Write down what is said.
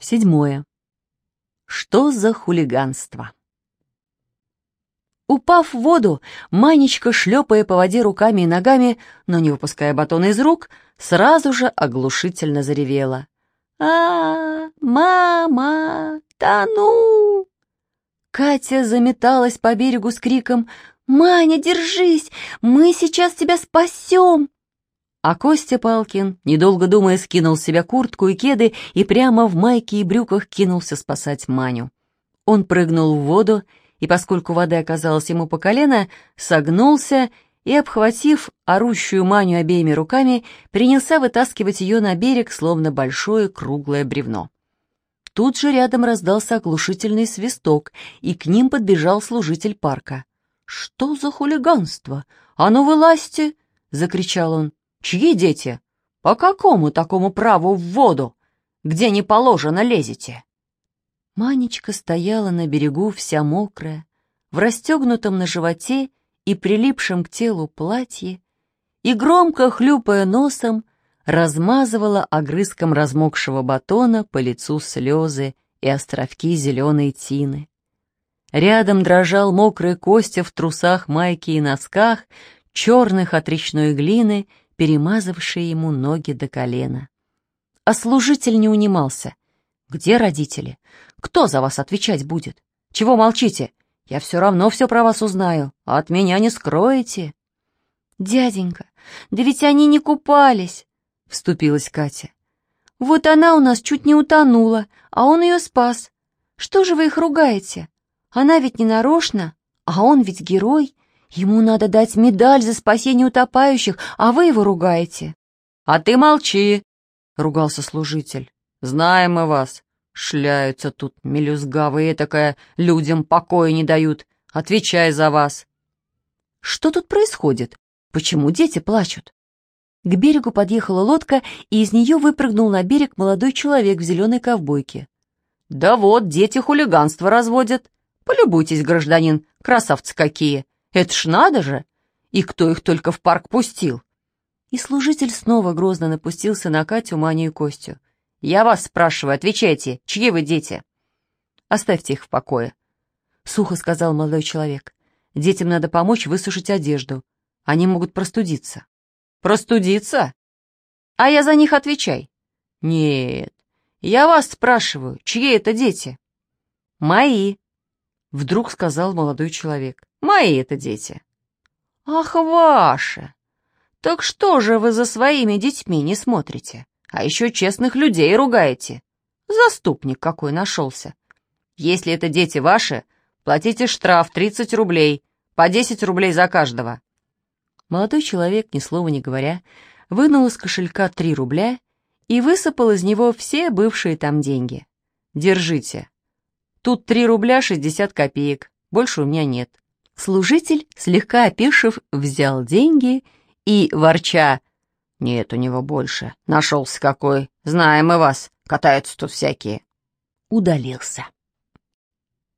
Седьмое. Что за хулиганство? Упав в воду, Манечка, шлепая по воде руками и ногами, но не выпуская батона из рук, сразу же оглушительно заревела. а, мама, тону!» Катя заметалась по берегу с криком «Маня, держись! Мы сейчас тебя спасем!» А Костя Палкин, недолго думая, скинул с себя куртку и кеды и прямо в майке и брюках кинулся спасать Маню. Он прыгнул в воду, и поскольку вода оказалась ему по колено, согнулся и, обхватив орущую Маню обеими руками, принялся вытаскивать ее на берег, словно большое круглое бревно. Тут же рядом раздался оглушительный свисток, и к ним подбежал служитель парка. «Что за хулиганство? А ну вылазьте!» — закричал он. Чьи дети? По какому такому праву в воду? Где не положено лезете?» Манечка стояла на берегу вся мокрая, в расстегнутом на животе и прилипшем к телу платье, и, громко хлюпая носом, размазывала огрызком размокшего батона по лицу слезы и островки зеленой тины. Рядом дрожал мокрый Костя в трусах, майке и носках, черных от речной глины перемазавшие ему ноги до колена. А служитель не унимался. «Где родители? Кто за вас отвечать будет? Чего молчите? Я все равно все про вас узнаю, а от меня не скроете». «Дяденька, да ведь они не купались», — вступилась Катя. «Вот она у нас чуть не утонула, а он ее спас. Что же вы их ругаете? Она ведь не нарочно, а он ведь герой. Ему надо дать медаль за спасение утопающих, а вы его ругаете». «А ты молчи», — ругался служитель. «Знаем мы вас. Шляются тут мелюзгавые такая, людям покоя не дают. Отвечай за вас». «Что тут происходит? Почему дети плачут?» К берегу подъехала лодка, и из нее выпрыгнул на берег молодой человек в зеленой ковбойке. «Да вот, дети хулиганство разводят. Полюбуйтесь, гражданин, красавцы какие. Это ж надо же! И кто их только в парк пустил? И служитель снова грозно напустился на Катю, Маню и Костю. «Я вас спрашиваю, отвечайте, чьи вы дети?» «Оставьте их в покое», — сухо сказал молодой человек. «Детям надо помочь высушить одежду. Они могут простудиться». «Простудиться? А я за них отвечай». «Нет, я вас спрашиваю, чьи это дети?» «Мои», — вдруг сказал молодой человек. Мои это дети». «Ах, ваши! Так что же вы за своими детьми не смотрите? А еще честных людей ругаете. Заступник какой нашелся. Если это дети ваши, платите штраф 30 рублей, по 10 рублей за каждого». Молодой человек, ни слова не говоря, вынул из кошелька 3 рубля и высыпал из него все бывшие там деньги. «Держите. Тут 3 рубля 60 копеек, больше у меня нет. Служитель, слегка опешив, взял деньги и, ворча, «Нет у него больше, нашелся какой, знаем мы вас, катаются тут всякие», удалился.